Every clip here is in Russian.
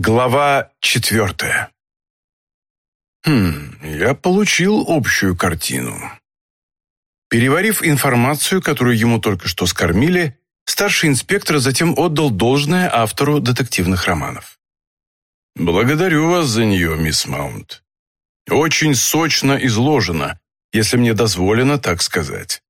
Глава четвертая. Хм, я получил общую картину. Переварив информацию, которую ему только что скормили, старший инспектор затем отдал должное автору детективных романов. «Благодарю вас за нее, мисс Маунт. Очень сочно изложено, если мне дозволено так сказать.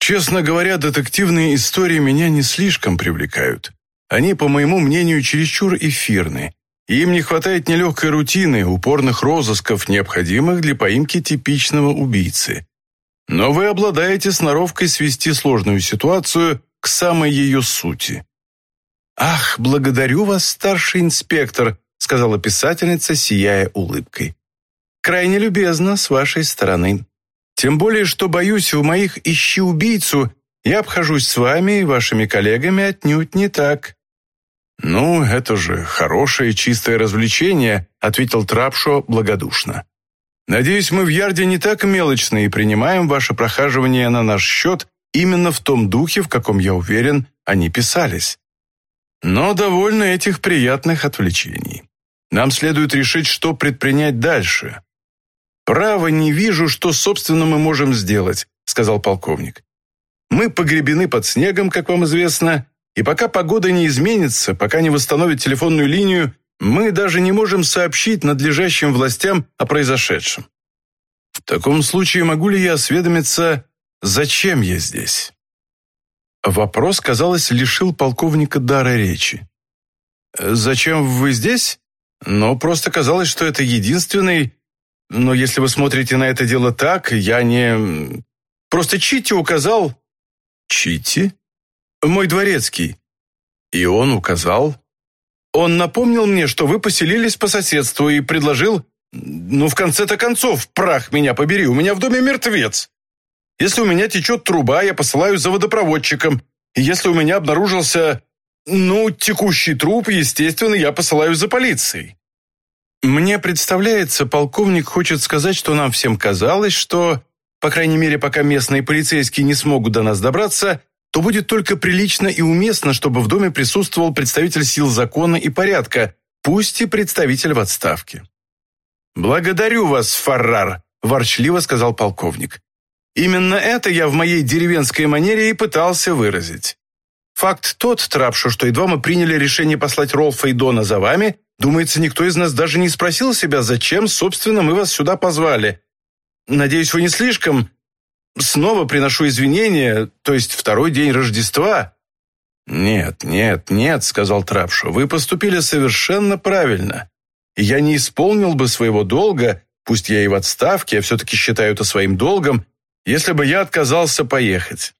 Честно говоря, детективные истории меня не слишком привлекают. Они, по моему мнению, чересчур эфирны. Им не хватает нелегкой рутины, упорных розысков, необходимых для поимки типичного убийцы. Но вы обладаете сноровкой свести сложную ситуацию к самой ее сути. «Ах, благодарю вас, старший инспектор», сказала писательница, сияя улыбкой. «Крайне любезно с вашей стороны. Тем более, что, боюсь, у моих «ищи убийцу» я обхожусь с вами и вашими коллегами отнюдь не так. «Ну, это же хорошее чистое развлечение», — ответил Трапшо благодушно. «Надеюсь, мы в Ярде не так мелочны и принимаем ваше прохаживание на наш счет именно в том духе, в каком, я уверен, они писались. Но довольно этих приятных отвлечений. Нам следует решить, что предпринять дальше». «Право не вижу, что, собственно, мы можем сделать», — сказал полковник. «Мы погребены под снегом, как вам известно, и пока погода не изменится, пока не восстановит телефонную линию, мы даже не можем сообщить надлежащим властям о произошедшем. В таком случае могу ли я осведомиться, зачем я здесь? Вопрос, казалось, лишил полковника дара речи. «Зачем вы здесь?» «Ну, просто казалось, что это единственный... Но если вы смотрите на это дело так, я не... Просто Чити указал...» «Чити?» мой дворецкий». И он указал. Он напомнил мне, что вы поселились по соседству и предложил, ну, в конце-то концов, прах меня побери, у меня в доме мертвец. Если у меня течет труба, я посылаю за водопроводчиком. Если у меня обнаружился, ну, текущий труп, естественно, я посылаю за полицией. Мне представляется, полковник хочет сказать, что нам всем казалось, что, по крайней мере, пока местные полицейские не смогут до нас добраться, то будет только прилично и уместно, чтобы в доме присутствовал представитель сил закона и порядка, пусть и представитель в отставке. «Благодарю вас, Фаррар», – ворчливо сказал полковник. «Именно это я в моей деревенской манере и пытался выразить. Факт тот, Трапшу, что едва мы приняли решение послать Ролфа и Дона за вами, думается, никто из нас даже не спросил себя, зачем, собственно, мы вас сюда позвали. Надеюсь, вы не слишком снова приношу извинения, то есть второй день Рождества». «Нет, нет, нет», — сказал Трапшу, — «вы поступили совершенно правильно. Я не исполнил бы своего долга, пусть я и в отставке, я все-таки считаю это своим долгом, если бы я отказался поехать».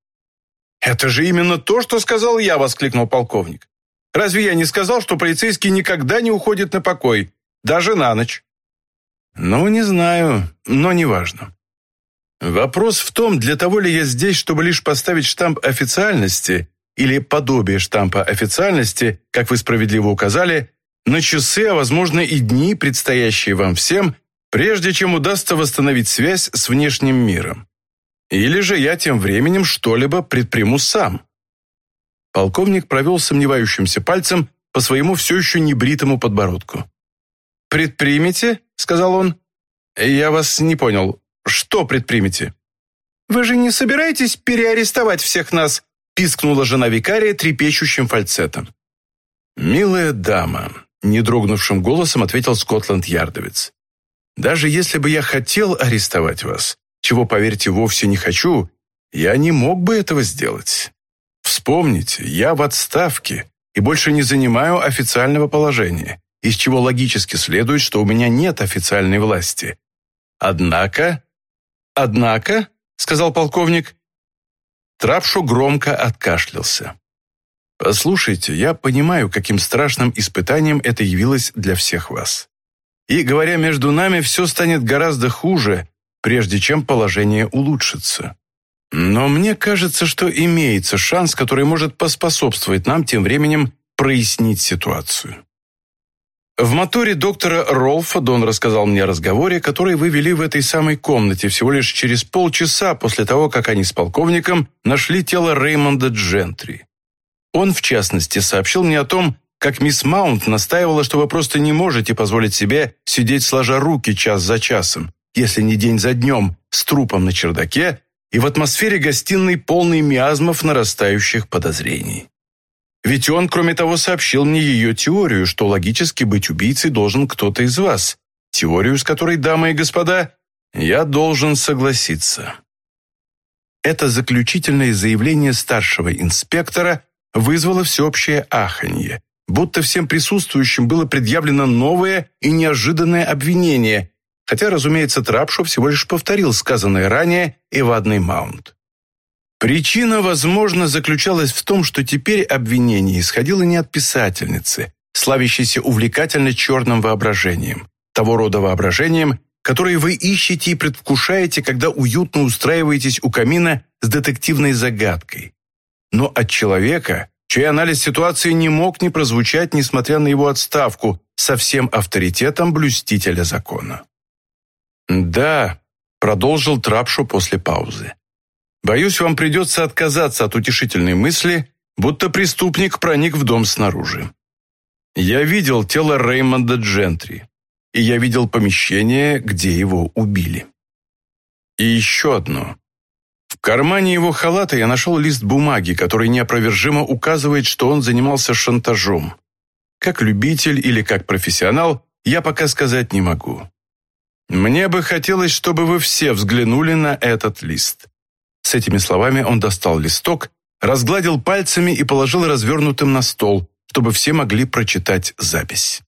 «Это же именно то, что сказал я», — воскликнул полковник. «Разве я не сказал, что полицейский никогда не уходит на покой, даже на ночь?» «Ну, не знаю, но неважно. Вопрос в том, для того ли я здесь, чтобы лишь поставить штамп официальности или подобие штампа официальности, как вы справедливо указали, на часы, а возможно и дни, предстоящие вам всем, прежде чем удастся восстановить связь с внешним миром. Или же я тем временем что-либо предприму сам. Полковник провел сомневающимся пальцем по своему все еще небритому подбородку. «Предпримете?» — сказал он. «Я вас не понял. Что предпримете?» «Вы же не собираетесь переарестовать всех нас?» пискнула жена викария трепещущим фальцетом. «Милая дама», — не дрогнувшим голосом ответил Скотланд-Ярдовец. «Даже если бы я хотел арестовать вас, чего, поверьте, вовсе не хочу, я не мог бы этого сделать. Вспомните, я в отставке и больше не занимаю официального положения, из чего логически следует, что у меня нет официальной власти. Однако «Однако», — сказал полковник, Трапшу громко откашлялся. «Послушайте, я понимаю, каким страшным испытанием это явилось для всех вас. И, говоря между нами, все станет гораздо хуже, прежде чем положение улучшится. Но мне кажется, что имеется шанс, который может поспособствовать нам тем временем прояснить ситуацию. В моторе доктора Ролфа Дон рассказал мне о разговоре, который вы вели в этой самой комнате всего лишь через полчаса после того, как они с полковником нашли тело Реймонда Джентри. Он, в частности, сообщил мне о том, как мисс Маунт настаивала, что вы просто не можете позволить себе сидеть сложа руки час за часом, если не день за днем, с трупом на чердаке и в атмосфере гостиной полной миазмов нарастающих подозрений. Ведь он, кроме того, сообщил мне ее теорию, что логически быть убийцей должен кто-то из вас, теорию, с которой, дамы и господа, я должен согласиться. Это заключительное заявление старшего инспектора вызвало всеобщее аханье, будто всем присутствующим было предъявлено новое и неожиданное обвинение, хотя, разумеется, Трапшу всего лишь повторил сказанное ранее Эвадный Маунт. Причина, возможно, заключалась в том, что теперь обвинение исходило не от писательницы, славящейся увлекательно черным воображением, того рода воображением, которое вы ищете и предвкушаете, когда уютно устраиваетесь у камина с детективной загадкой, но от человека, чей анализ ситуации не мог не прозвучать, несмотря на его отставку, со всем авторитетом блюстителя закона. «Да», — продолжил Трапшу после паузы. «Боюсь, вам придется отказаться от утешительной мысли, будто преступник проник в дом снаружи. Я видел тело Реймонда Джентри, и я видел помещение, где его убили. И еще одно. В кармане его халата я нашел лист бумаги, который неопровержимо указывает, что он занимался шантажом. Как любитель или как профессионал, я пока сказать не могу. Мне бы хотелось, чтобы вы все взглянули на этот лист. С этими словами он достал листок, разгладил пальцами и положил развернутым на стол, чтобы все могли прочитать запись.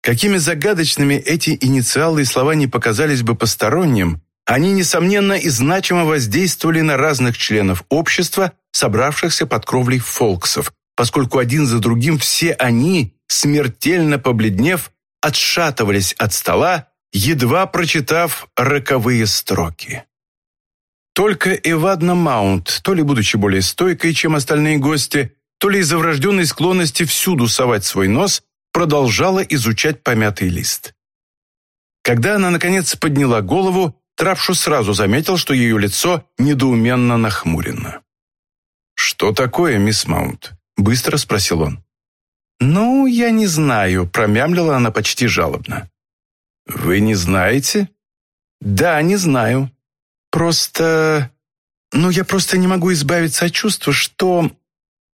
Какими загадочными эти инициалы и слова не показались бы посторонним, они, несомненно, и значимо воздействовали на разных членов общества, собравшихся под кровлей фолксов, поскольку один за другим все они, смертельно побледнев, отшатывались от стола, едва прочитав роковые строки. Только Эвадна Маунт, то ли будучи более стойкой, чем остальные гости, то ли из-за врожденной склонности всюду совать свой нос, продолжала изучать помятый лист. Когда она, наконец, подняла голову, Трапшу сразу заметил, что ее лицо недоуменно нахмурено. «Что такое, мисс Маунт?» — быстро спросил он. «Ну, я не знаю», — промямлила она почти жалобно. «Вы не знаете?» «Да, не знаю. Просто... Ну, я просто не могу избавиться от чувства, что...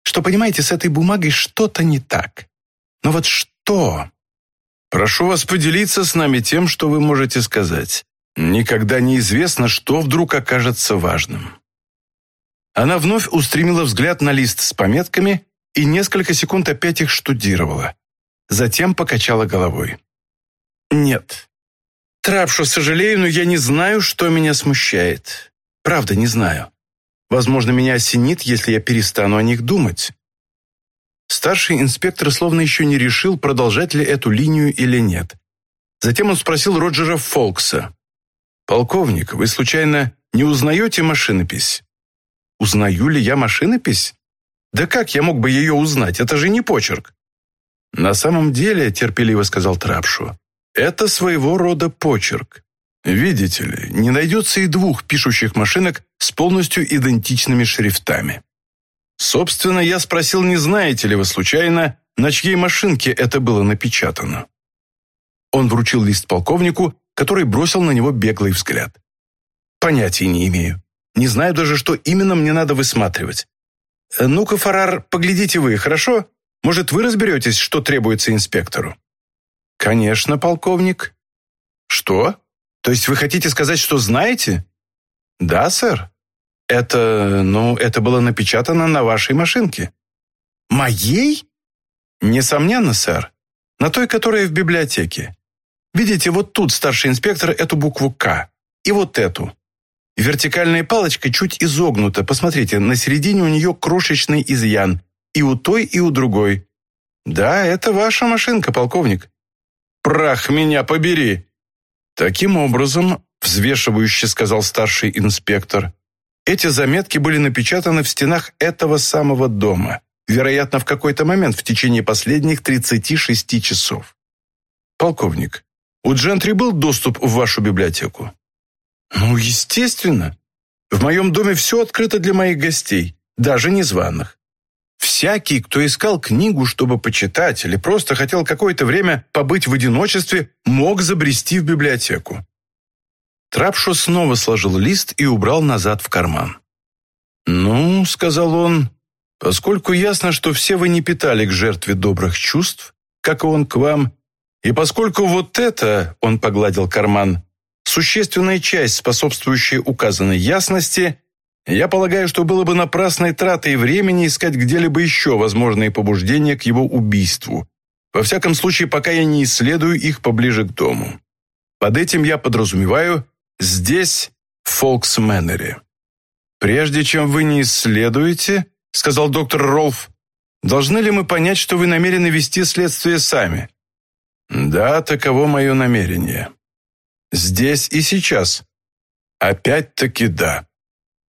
Что, понимаете, с этой бумагой что-то не так. Но вот что? Прошу вас поделиться с нами тем, что вы можете сказать. Никогда неизвестно, что вдруг окажется важным. Она вновь устремила взгляд на лист с пометками и несколько секунд опять их штудировала. Затем покачала головой. «Нет. Трапшу, сожалею, но я не знаю, что меня смущает. Правда, не знаю. Возможно, меня осенит, если я перестану о них думать. Старший инспектор словно еще не решил, продолжать ли эту линию или нет. Затем он спросил Роджера Фолкса. «Полковник, вы случайно не узнаете машинопись?» «Узнаю ли я машинопись? Да как я мог бы ее узнать? Это же не почерк». «На самом деле», — терпеливо сказал Трапшу, «это своего рода почерк. Видите ли, не найдется и двух пишущих машинок с полностью идентичными шрифтами. Собственно, я спросил, не знаете ли вы случайно, на чьей машинке это было напечатано. Он вручил лист полковнику, который бросил на него беглый взгляд. Понятия не имею. Не знаю даже, что именно мне надо высматривать. Ну-ка, Фарар, поглядите вы, хорошо? Может, вы разберетесь, что требуется инспектору? Конечно, полковник. Что? То есть вы хотите сказать, что знаете? Да, сэр. Это, ну, это было напечатано на вашей машинке. Моей? Несомненно, сэр. На той, которая в библиотеке. Видите, вот тут старший инспектор эту букву «К» и вот эту. Вертикальная палочка чуть изогнута. Посмотрите, на середине у нее крошечный изъян. И у той, и у другой. Да, это ваша машинка, полковник. Прах меня побери. Таким образом, взвешивающе сказал старший инспектор, эти заметки были напечатаны в стенах этого самого дома, вероятно, в какой-то момент в течение последних 36 часов. Полковник, у Джентри был доступ в вашу библиотеку? Ну, естественно. В моем доме все открыто для моих гостей, даже незваных. Всякий, кто искал книгу, чтобы почитать, или просто хотел какое-то время побыть в одиночестве, мог забрести в библиотеку. Трапшо снова сложил лист и убрал назад в карман. «Ну, — сказал он, — поскольку ясно, что все вы не питали к жертве добрых чувств, как и он к вам, и поскольку вот это, — он погладил карман, — существенная часть, способствующая указанной ясности, я полагаю, что было бы напрасной тратой времени искать где-либо еще возможные побуждения к его убийству, во всяком случае, пока я не исследую их поближе к дому. Под этим я подразумеваю здесь, в Фолксменнере. «Прежде чем вы не исследуете, — сказал доктор Ролф, — должны ли мы понять, что вы намерены вести следствие сами?» «Да, таково мое намерение. Здесь и сейчас. Опять-таки да».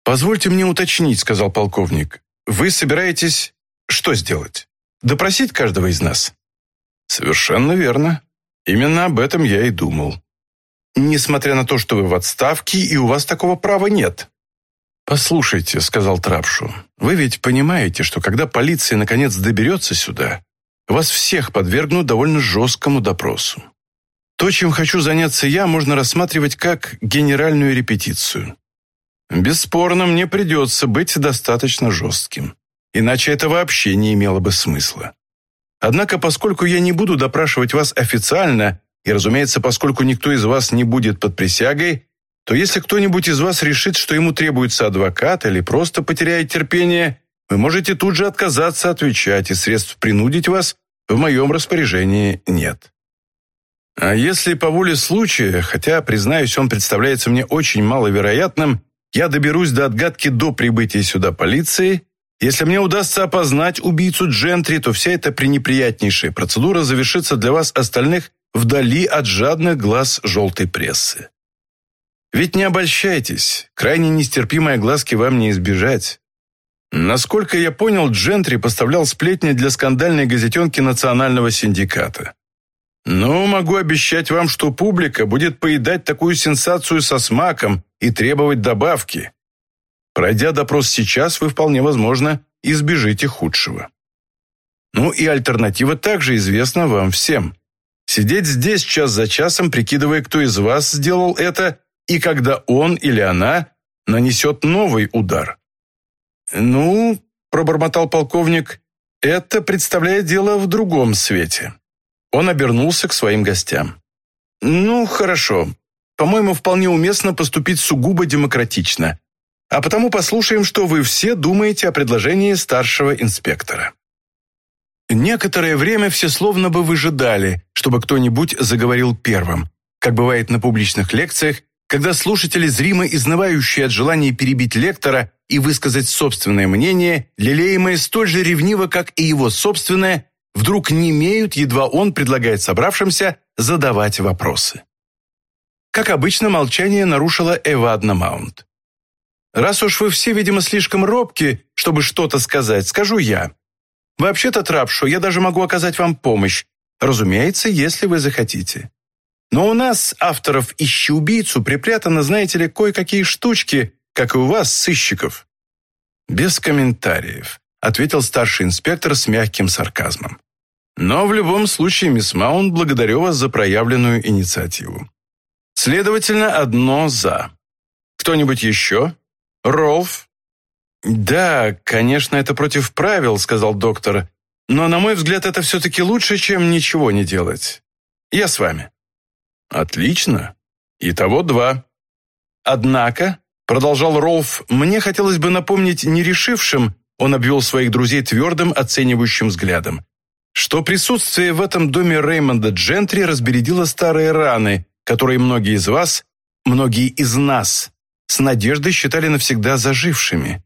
«Позвольте мне уточнить», — сказал полковник. «Вы собираетесь что сделать? Допросить каждого из нас?» «Совершенно верно. Именно об этом я и думал. Несмотря на то, что вы в отставке, и у вас такого права нет. «Послушайте», — сказал Трапшу, — «вы ведь понимаете, что когда полиция наконец доберется сюда, вас всех подвергнут довольно жесткому допросу. То, чем хочу заняться я, можно рассматривать как генеральную репетицию. Бесспорно, мне придется быть достаточно жестким, иначе это вообще не имело бы смысла. Однако, поскольку я не буду допрашивать вас официально, и, разумеется, поскольку никто из вас не будет под присягой, то если кто-нибудь из вас решит, что ему требуется адвокат или просто потеряет терпение, вы можете тут же отказаться отвечать, и средств принудить вас в моем распоряжении нет. А если по воле случая, хотя, признаюсь, он представляется мне очень маловероятным, я доберусь до отгадки до прибытия сюда полиции, если мне удастся опознать убийцу Джентри, то вся эта пренеприятнейшая процедура завершится для вас остальных вдали от жадных глаз желтой прессы. Ведь не обольщайтесь, крайне нестерпимой глазки вам не избежать. Насколько я понял, Джентри поставлял сплетни для скандальной газетенки Национального синдиката. Но могу обещать вам, что публика будет поедать такую сенсацию со смаком и требовать добавки. Пройдя допрос сейчас, вы вполне возможно избежите худшего. Ну и альтернатива также известна вам всем. Сидеть здесь час за часом, прикидывая, кто из вас сделал это, и когда он или она нанесет новый удар. «Ну, — пробормотал полковник, — это представляет дело в другом свете». Он обернулся к своим гостям. «Ну, хорошо. По-моему, вполне уместно поступить сугубо демократично. А потому послушаем, что вы все думаете о предложении старшего инспектора». Некоторое время все словно бы выжидали, чтобы кто-нибудь заговорил первым, как бывает на публичных лекциях когда слушатели, зримо изнывающие от желания перебить лектора и высказать собственное мнение, лелеемое столь же ревниво, как и его собственное, вдруг не имеют, едва он предлагает собравшимся задавать вопросы. Как обычно, молчание нарушила Эвадна Маунт. «Раз уж вы все, видимо, слишком робки, чтобы что-то сказать, скажу я. Вообще-то, Трапшу, я даже могу оказать вам помощь, разумеется, если вы захотите. Но у нас, авторов «Ищи убийцу», припрятано, знаете ли, кое-какие штучки, как и у вас, сыщиков». «Без комментариев», — ответил старший инспектор с мягким сарказмом. «Но в любом случае, мисс Маунт, благодарю вас за проявленную инициативу. Следовательно, одно «за». Кто-нибудь еще? Ролф?» «Да, конечно, это против правил», — сказал доктор. «Но, на мой взгляд, это все-таки лучше, чем ничего не делать. Я с вами». Отлично. Итого два. Однако, продолжал Ролф, мне хотелось бы напомнить нерешившим, он обвел своих друзей твердым, оценивающим взглядом, что присутствие в этом доме Реймонда Джентри разбередило старые раны, которые многие из вас, многие из нас, с надеждой считали навсегда зажившими.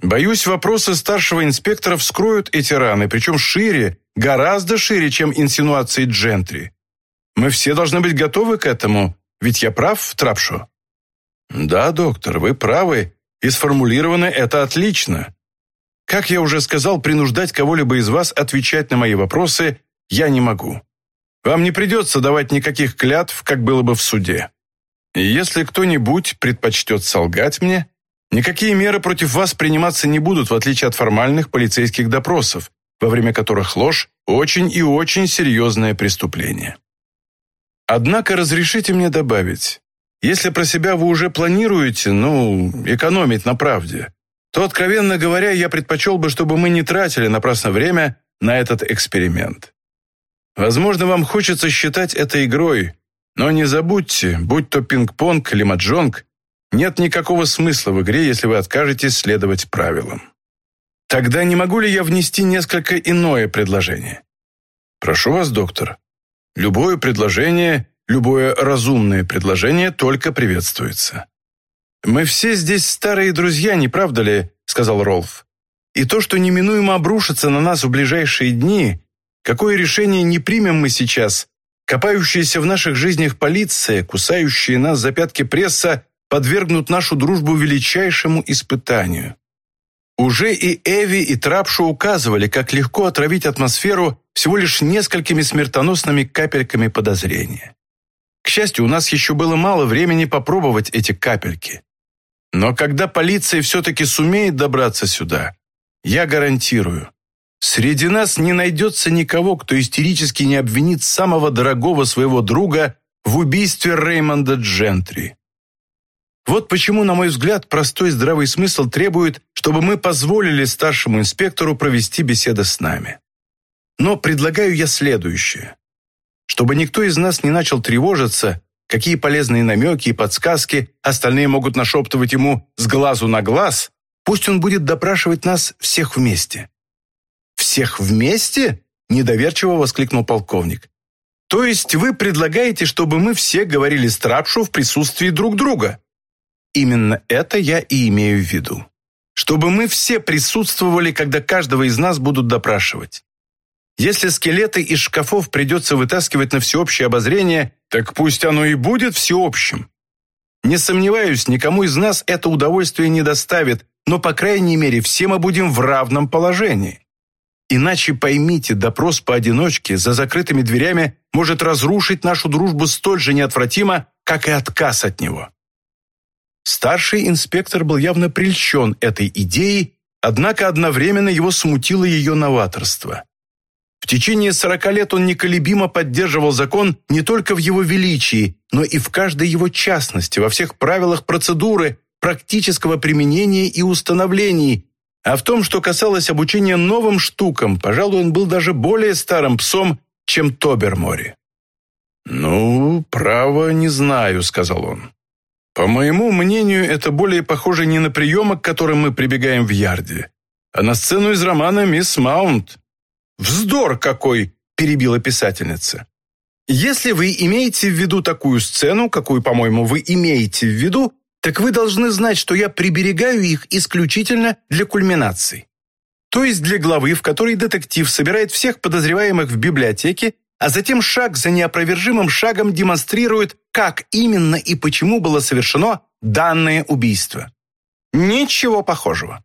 Боюсь, вопросы старшего инспектора вскроют эти раны, причем шире, гораздо шире, чем инсинуации Джентри. Мы все должны быть готовы к этому, ведь я прав, Трапшо?» «Да, доктор, вы правы, и сформулировано это отлично. Как я уже сказал, принуждать кого-либо из вас отвечать на мои вопросы я не могу. Вам не придется давать никаких клятв, как было бы в суде. И если кто-нибудь предпочтет солгать мне, Никакие меры против вас приниматься не будут, в отличие от формальных полицейских допросов, во время которых ложь – очень и очень серьезное преступление. Однако разрешите мне добавить, если про себя вы уже планируете, ну, экономить на правде, то, откровенно говоря, я предпочел бы, чтобы мы не тратили напрасно время на этот эксперимент. Возможно, вам хочется считать это игрой, но не забудьте, будь то пинг-понг или маджонг, нет никакого смысла в игре, если вы откажетесь следовать правилам. Тогда не могу ли я внести несколько иное предложение? Прошу вас, доктор. Любое предложение, любое разумное предложение только приветствуется. Мы все здесь старые друзья, не правда ли, сказал Ролф. И то, что неминуемо обрушится на нас в ближайшие дни, какое решение не примем мы сейчас, копающаяся в наших жизнях полиция, кусающая нас за пятки пресса, подвергнут нашу дружбу величайшему испытанию. Уже и Эви, и Трапшу указывали, как легко отравить атмосферу всего лишь несколькими смертоносными капельками подозрения. К счастью, у нас еще было мало времени попробовать эти капельки. Но когда полиция все-таки сумеет добраться сюда, я гарантирую, среди нас не найдется никого, кто истерически не обвинит самого дорогого своего друга в убийстве Реймонда Джентри. Вот почему, на мой взгляд, простой здравый смысл требует, чтобы мы позволили старшему инспектору провести беседы с нами. Но предлагаю я следующее. Чтобы никто из нас не начал тревожиться, какие полезные намеки и подсказки остальные могут нашептывать ему с глазу на глаз, пусть он будет допрашивать нас всех вместе. «Всех вместе?» – недоверчиво воскликнул полковник. «То есть вы предлагаете, чтобы мы все говорили страпшу в присутствии друг друга?» Именно это я и имею в виду. Чтобы мы все присутствовали, когда каждого из нас будут допрашивать. Если скелеты из шкафов придется вытаскивать на всеобщее обозрение, так пусть оно и будет всеобщим. Не сомневаюсь, никому из нас это удовольствие не доставит, но, по крайней мере, все мы будем в равном положении. Иначе поймите, допрос поодиночке за закрытыми дверями может разрушить нашу дружбу столь же неотвратимо, как и отказ от него. Старший инспектор был явно прельщен этой идеей, однако одновременно его смутило ее новаторство. В течение сорока лет он неколебимо поддерживал закон не только в его величии, но и в каждой его частности, во всех правилах процедуры, практического применения и установлений, а в том, что касалось обучения новым штукам, пожалуй, он был даже более старым псом, чем Тобермори. «Ну, право, не знаю», — сказал он. По моему мнению, это более похоже не на приемы, к которым мы прибегаем в Ярде, а на сцену из романа «Мисс Маунт». «Вздор какой!» – перебила писательница. «Если вы имеете в виду такую сцену, какую, по-моему, вы имеете в виду, так вы должны знать, что я приберегаю их исключительно для кульминаций. То есть для главы, в которой детектив собирает всех подозреваемых в библиотеке а затем шаг за неопровержимым шагом демонстрирует, как именно и почему было совершено данное убийство. Ничего похожего.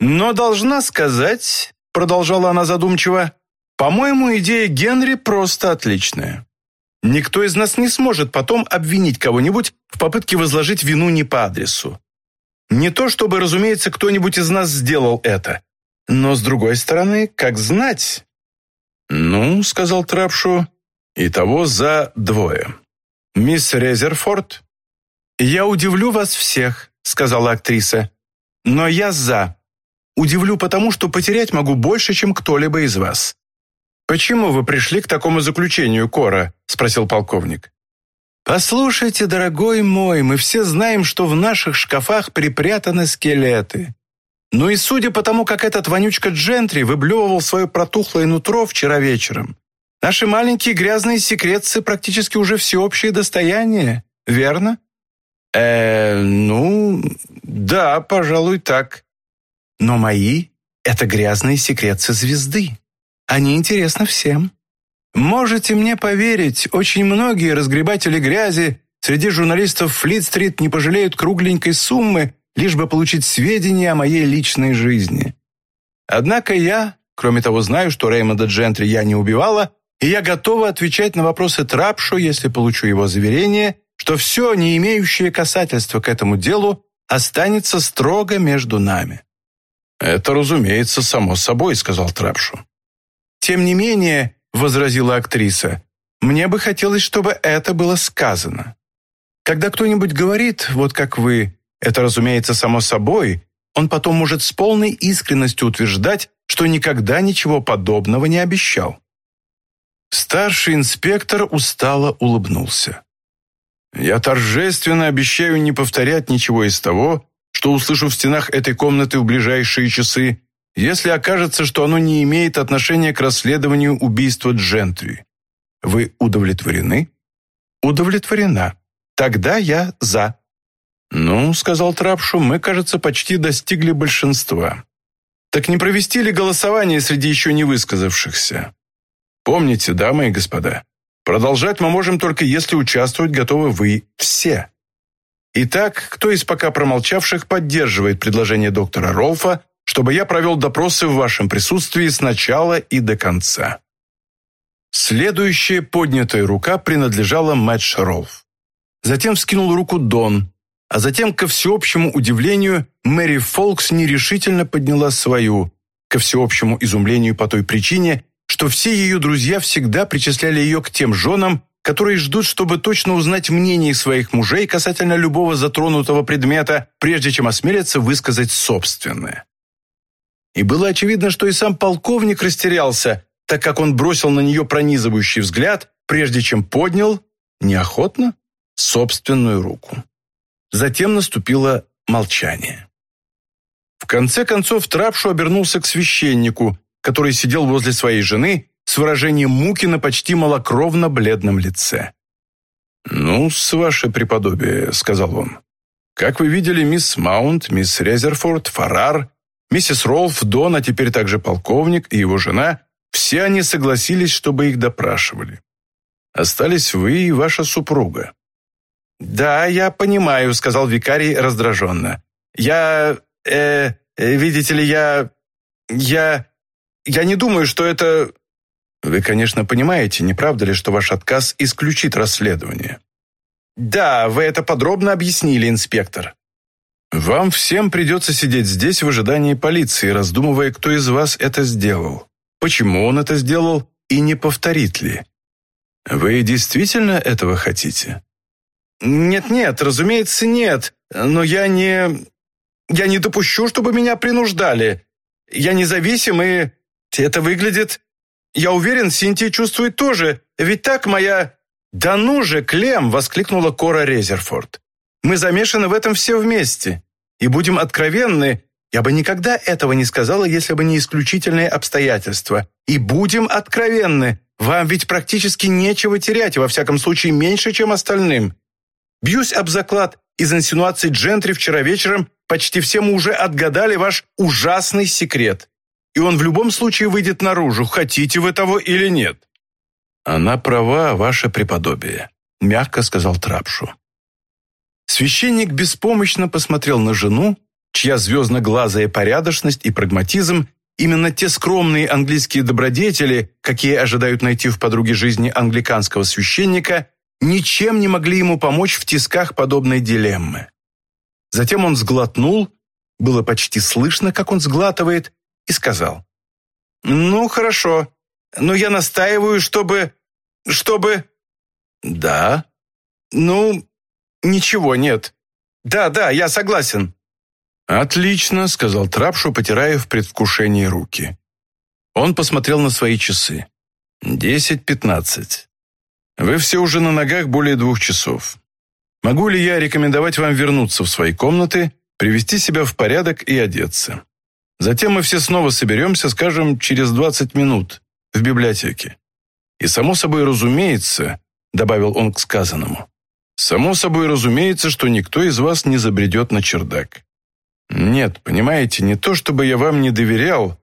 Но должна сказать, продолжала она задумчиво, по-моему, идея Генри просто отличная. Никто из нас не сможет потом обвинить кого-нибудь в попытке возложить вину не по адресу. Не то чтобы, разумеется, кто-нибудь из нас сделал это. Но, с другой стороны, как знать, «Ну», — сказал Трапшу, — «и того за двое. Мисс Резерфорд?» «Я удивлю вас всех», — сказала актриса. «Но я за. Удивлю потому, что потерять могу больше, чем кто-либо из вас». «Почему вы пришли к такому заключению, Кора?» — спросил полковник. «Послушайте, дорогой мой, мы все знаем, что в наших шкафах припрятаны скелеты. Ну и судя по тому, как этот вонючка Джентри выблевывал свое протухлое нутро вчера вечером, наши маленькие грязные секретцы практически уже всеобщее достояние, верно? Э, ну, да, пожалуй, так. Но мои — это грязные секретцы звезды. Они интересны всем. Можете мне поверить, очень многие разгребатели грязи среди журналистов Флит-стрит не пожалеют кругленькой суммы, лишь бы получить сведения о моей личной жизни. Однако я, кроме того, знаю, что Реймонда Джентри я не убивала, и я готова отвечать на вопросы Трапшу, если получу его заверение, что все, не имеющее касательства к этому делу, останется строго между нами». «Это, разумеется, само собой», — сказал Трапшу. «Тем не менее», — возразила актриса, «мне бы хотелось, чтобы это было сказано. Когда кто-нибудь говорит, вот как вы, это, разумеется, само собой, он потом может с полной искренностью утверждать, что никогда ничего подобного не обещал. Старший инспектор устало улыбнулся. «Я торжественно обещаю не повторять ничего из того, что услышу в стенах этой комнаты в ближайшие часы, если окажется, что оно не имеет отношения к расследованию убийства Джентри. Вы удовлетворены?» «Удовлетворена. Тогда я за». «Ну, — сказал Трапшу, — мы, кажется, почти достигли большинства. Так не провести ли голосование среди еще не высказавшихся? Помните, дамы и господа, продолжать мы можем только если участвовать готовы вы все. Итак, кто из пока промолчавших поддерживает предложение доктора Ролфа, чтобы я провел допросы в вашем присутствии с начала и до конца?» Следующая поднятая рука принадлежала Мэтч Ролф. Затем вскинул руку Дон, а затем, ко всеобщему удивлению, Мэри Фолкс нерешительно подняла свою, ко всеобщему изумлению по той причине, что все ее друзья всегда причисляли ее к тем женам, которые ждут, чтобы точно узнать мнение своих мужей касательно любого затронутого предмета, прежде чем осмелятся высказать собственное. И было очевидно, что и сам полковник растерялся, так как он бросил на нее пронизывающий взгляд, прежде чем поднял, неохотно, собственную руку. Затем наступило молчание. В конце концов Трапшу обернулся к священнику, который сидел возле своей жены с выражением муки на почти малокровно-бледном лице. «Ну, с ваше преподобие», — сказал он. «Как вы видели, мисс Маунт, мисс Резерфорд, Фарар, миссис Ролф, Дон, а теперь также полковник и его жена, все они согласились, чтобы их допрашивали. Остались вы и ваша супруга. «Да, я понимаю», — сказал викарий раздраженно. «Я... э... видите ли, я... я... я не думаю, что это...» «Вы, конечно, понимаете, не правда ли, что ваш отказ исключит расследование?» «Да, вы это подробно объяснили, инспектор». «Вам всем придется сидеть здесь в ожидании полиции, раздумывая, кто из вас это сделал, почему он это сделал и не повторит ли. Вы действительно этого хотите?» «Нет-нет, разумеется, нет. Но я не... Я не допущу, чтобы меня принуждали. Я независим, и это выглядит... Я уверен, Синтия чувствует тоже. Ведь так моя...» «Да ну же, Клем!» — воскликнула Кора Резерфорд. «Мы замешаны в этом все вместе. И будем откровенны, я бы никогда этого не сказала, если бы не исключительные обстоятельства. И будем откровенны, вам ведь практически нечего терять, во всяком случае меньше, чем остальным. Бьюсь об заклад, из инсинуаций Джентри вчера вечером почти все мы уже отгадали ваш ужасный секрет. И он в любом случае выйдет наружу, хотите вы того или нет». «Она права, ваше преподобие», — мягко сказал Трапшу. Священник беспомощно посмотрел на жену, чья звездно-глазая порядочность и прагматизм именно те скромные английские добродетели, какие ожидают найти в подруге жизни англиканского священника, ничем не могли ему помочь в тисках подобной дилеммы. Затем он сглотнул, было почти слышно, как он сглатывает, и сказал. «Ну, хорошо, но я настаиваю, чтобы... чтобы...» «Да?» «Ну, ничего нет. Да, да, я согласен». «Отлично», — сказал Трапшу, потирая в предвкушении руки. Он посмотрел на свои часы. «Десять пятнадцать. Вы все уже на ногах более двух часов. Могу ли я рекомендовать вам вернуться в свои комнаты, привести себя в порядок и одеться? Затем мы все снова соберемся, скажем, через 20 минут в библиотеке. И само собой разумеется, добавил он к сказанному, само собой разумеется, что никто из вас не забредет на чердак. Нет, понимаете, не то чтобы я вам не доверял,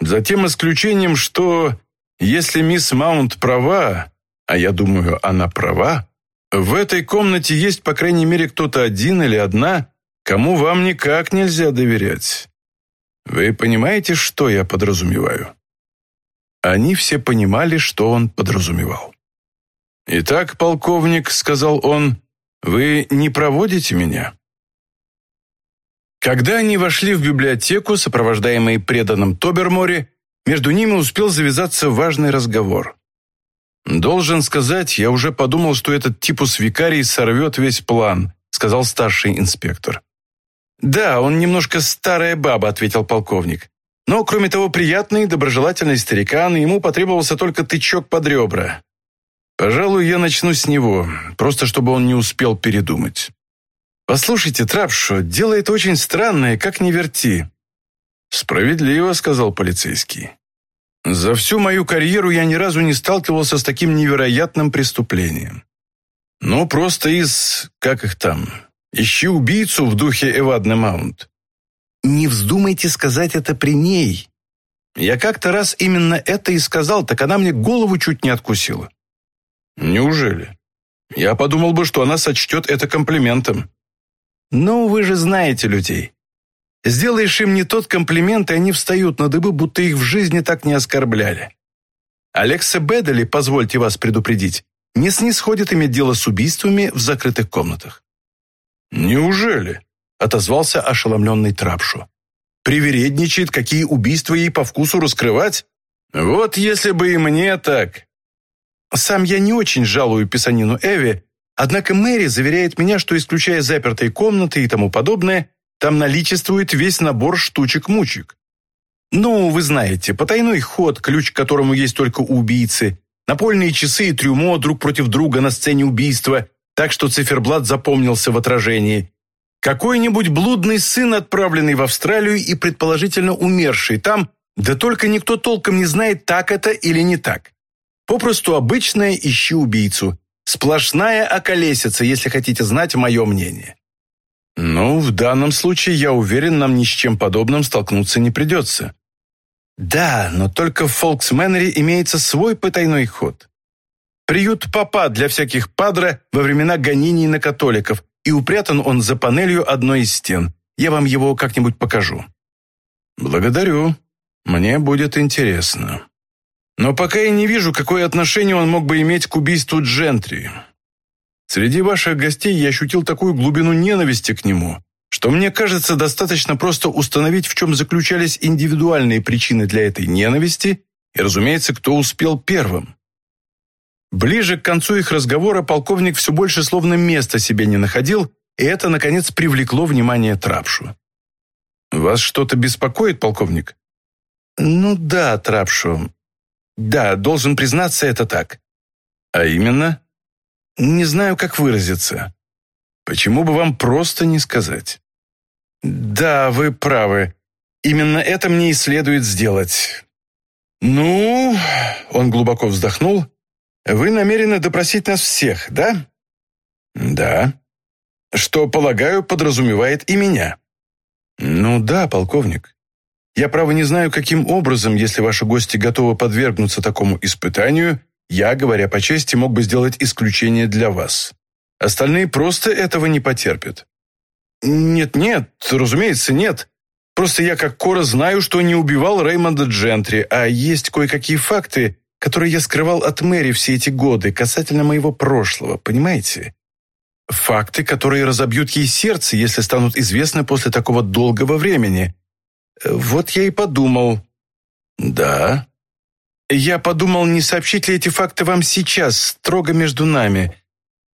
за тем исключением, что если мисс Маунт права, а я думаю, она права, в этой комнате есть, по крайней мере, кто-то один или одна, кому вам никак нельзя доверять. Вы понимаете, что я подразумеваю?» Они все понимали, что он подразумевал. «Итак, полковник», — сказал он, — «вы не проводите меня?» Когда они вошли в библиотеку, сопровождаемые преданным Тобермори, между ними успел завязаться важный разговор. «Должен сказать, я уже подумал, что этот типус викарий сорвет весь план», сказал старший инспектор. «Да, он немножко старая баба», ответил полковник. «Но, кроме того, приятный, доброжелательный старикан, ему потребовался только тычок под ребра. Пожалуй, я начну с него, просто чтобы он не успел передумать». «Послушайте, Трапшо, дело это очень странное, как ни верти». «Справедливо», — сказал полицейский. «За всю мою карьеру я ни разу не сталкивался с таким невероятным преступлением. Ну, просто из... как их там? Ищи убийцу в духе Эвадны Маунт». «Не вздумайте сказать это при ней». Я как-то раз именно это и сказал, так она мне голову чуть не откусила. «Неужели? Я подумал бы, что она сочтет это комплиментом». Ну, вы же знаете людей. Сделаешь им не тот комплимент, и они встают на дыбы, будто их в жизни так не оскорбляли. Алекса Бедели, позвольте вас предупредить, не снисходит иметь дело с убийствами в закрытых комнатах. «Неужели?» – отозвался ошеломленный Трапшу. «Привередничает, какие убийства ей по вкусу раскрывать? Вот если бы и мне так!» Сам я не очень жалую писанину Эви, Однако Мэри заверяет меня, что, исключая запертые комнаты и тому подобное, там наличествует весь набор штучек-мучек. Ну, вы знаете, потайной ход, ключ к которому есть только у убийцы, напольные часы и трюмо друг против друга на сцене убийства, так что циферблат запомнился в отражении. Какой-нибудь блудный сын, отправленный в Австралию и предположительно умерший там, да только никто толком не знает, так это или не так. Попросту обычное «ищи убийцу». Сплошная околесица, если хотите знать мое мнение. Ну, в данном случае, я уверен, нам ни с чем подобным столкнуться не придется. Да, но только в Фолксмэннере имеется свой потайной ход. Приют папа для всяких падра во времена гонений на католиков, и упрятан он за панелью одной из стен. Я вам его как-нибудь покажу. Благодарю. Мне будет интересно. Но пока я не вижу, какое отношение он мог бы иметь к убийству Джентри. Среди ваших гостей я ощутил такую глубину ненависти к нему, что мне кажется, достаточно просто установить, в чем заключались индивидуальные причины для этой ненависти и, разумеется, кто успел первым. Ближе к концу их разговора полковник все больше словно места себе не находил, и это, наконец, привлекло внимание Трапшу. «Вас что-то беспокоит, полковник?» «Ну да, Трапшу. Да, должен признаться, это так. А именно? Не знаю, как выразиться. Почему бы вам просто не сказать? Да, вы правы. Именно это мне и следует сделать. Ну, он глубоко вздохнул. Вы намерены допросить нас всех, да? Да. Что, полагаю, подразумевает и меня. Ну да, полковник. Я, право, не знаю, каким образом, если ваши гости готовы подвергнуться такому испытанию, я, говоря по чести, мог бы сделать исключение для вас. Остальные просто этого не потерпят. Нет-нет, разумеется, нет. Просто я как Кора знаю, что не убивал Реймонда Джентри, а есть кое-какие факты, которые я скрывал от Мэри все эти годы касательно моего прошлого, понимаете? Факты, которые разобьют ей сердце, если станут известны после такого долгого времени. Вот я и подумал. Да? Я подумал, не сообщить ли эти факты вам сейчас, строго между нами.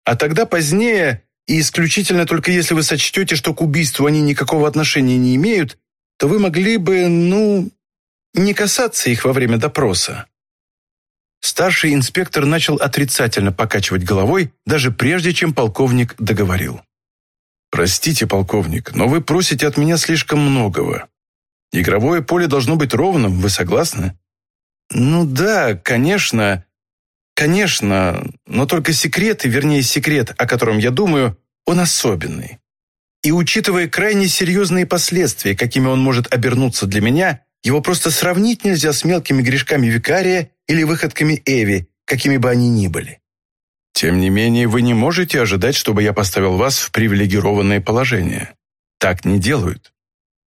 А тогда позднее, и исключительно только если вы сочтете, что к убийству они никакого отношения не имеют, то вы могли бы, ну, не касаться их во время допроса. Старший инспектор начал отрицательно покачивать головой, даже прежде чем полковник договорил. «Простите, полковник, но вы просите от меня слишком многого. Игровое поле должно быть ровным, вы согласны? Ну да, конечно. Конечно, но только секрет, и вернее секрет, о котором я думаю, он особенный. И учитывая крайне серьезные последствия, какими он может обернуться для меня, его просто сравнить нельзя с мелкими грешками викария или выходками Эви, какими бы они ни были. Тем не менее, вы не можете ожидать, чтобы я поставил вас в привилегированное положение. Так не делают.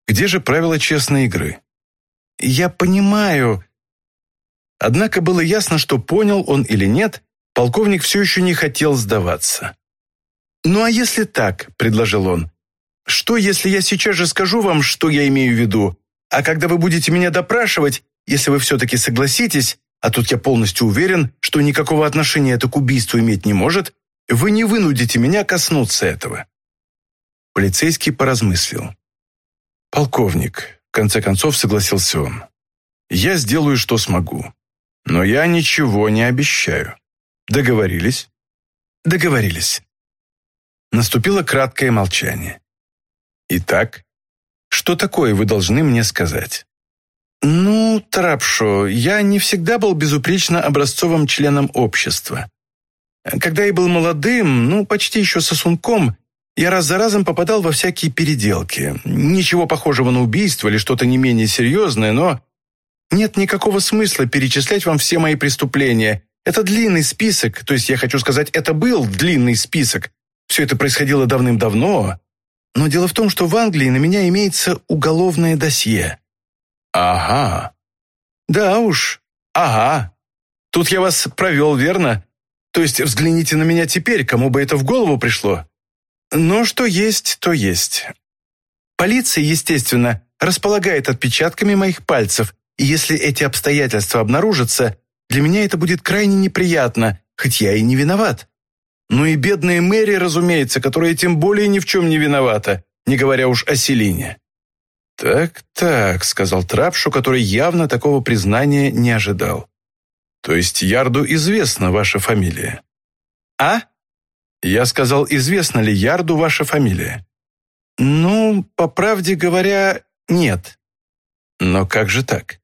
Где же правила честной игры? Я понимаю. Однако было ясно, что понял он или нет, полковник все еще не хотел сдаваться. «Ну а если так?» – предложил он. Что, если я сейчас же скажу вам, что я имею в виду, а когда вы будете меня допрашивать, если вы все-таки согласитесь, а тут я полностью уверен, что никакого отношения это к убийству иметь не может, вы не вынудите меня коснуться этого». Полицейский поразмыслил. «Полковник», в конце концов согласился он, «я сделаю, что смогу. Но я ничего не обещаю. Договорились?» «Договорились». Наступило краткое молчание. «Итак, что такое вы должны мне сказать?» «Ну, Трапшо, я не всегда был безупречно образцовым членом общества. Когда я был молодым, ну, почти еще сосунком, я раз за разом попадал во всякие переделки. Ничего похожего на убийство или что-то не менее серьезное, но нет никакого смысла перечислять вам все мои преступления. Это длинный список, то есть я хочу сказать, это был длинный список. Все это происходило давным-давно. Но дело в том, что в Англии на меня имеется уголовное досье. Ага. Да уж, ага. Тут я вас провел, верно? То есть взгляните на меня теперь, кому бы это в голову пришло. Но что есть, то есть. Полиция, естественно, располагает отпечатками моих пальцев, и если эти обстоятельства обнаружатся, для меня это будет крайне неприятно, хоть я и не виноват. Ну и бедная Мэри, разумеется, которая тем более ни в чем не виновата, не говоря уж о Селине. «Так-так», — сказал Трапшу, который явно такого признания не ожидал. «То есть Ярду известна ваша фамилия?» «А?» «Я сказал, известна ли Ярду ваша фамилия?» «Ну, по правде говоря, нет». «Но как же так?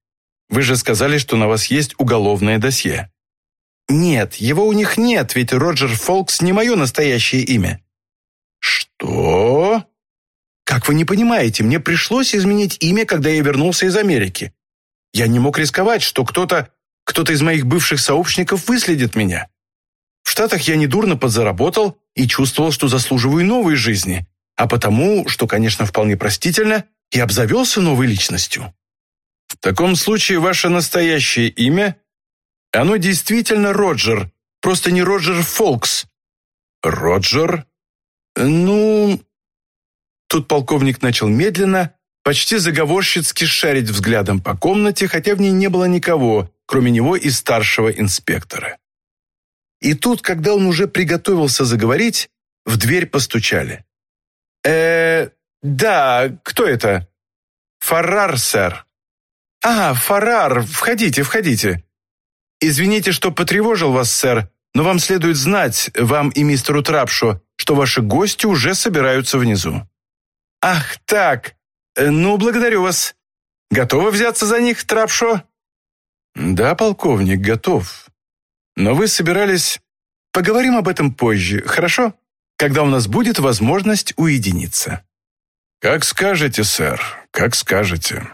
Вы же сказали, что на вас есть уголовное досье». «Нет, его у них нет, ведь Роджер Фолкс не мое настоящее имя». «Что?» Как вы не понимаете, мне пришлось изменить имя, когда я вернулся из Америки. Я не мог рисковать, что кто-то, кто-то из моих бывших сообщников выследит меня. В Штатах я недурно подзаработал и чувствовал, что заслуживаю новой жизни, а потому, что, конечно, вполне простительно, и обзавелся новой личностью. В таком случае ваше настоящее имя, оно действительно Роджер, просто не Роджер Фолкс. Роджер? Ну, Тут полковник начал медленно, почти заговорщицки шарить взглядом по комнате, хотя в ней не было никого, кроме него и старшего инспектора. И тут, когда он уже приготовился заговорить, в дверь постучали. э да, кто это?» «Фаррар, сэр». «А, Фаррар, входите, входите». «Извините, что потревожил вас, сэр, но вам следует знать, вам и мистеру Трапшу, что ваши гости уже собираются внизу». «Ах, так! Э, ну, благодарю вас. Готовы взяться за них, Трапшо?» «Да, полковник, готов. Но вы собирались... Поговорим об этом позже, хорошо? Когда у нас будет возможность уединиться». «Как скажете, сэр, как скажете».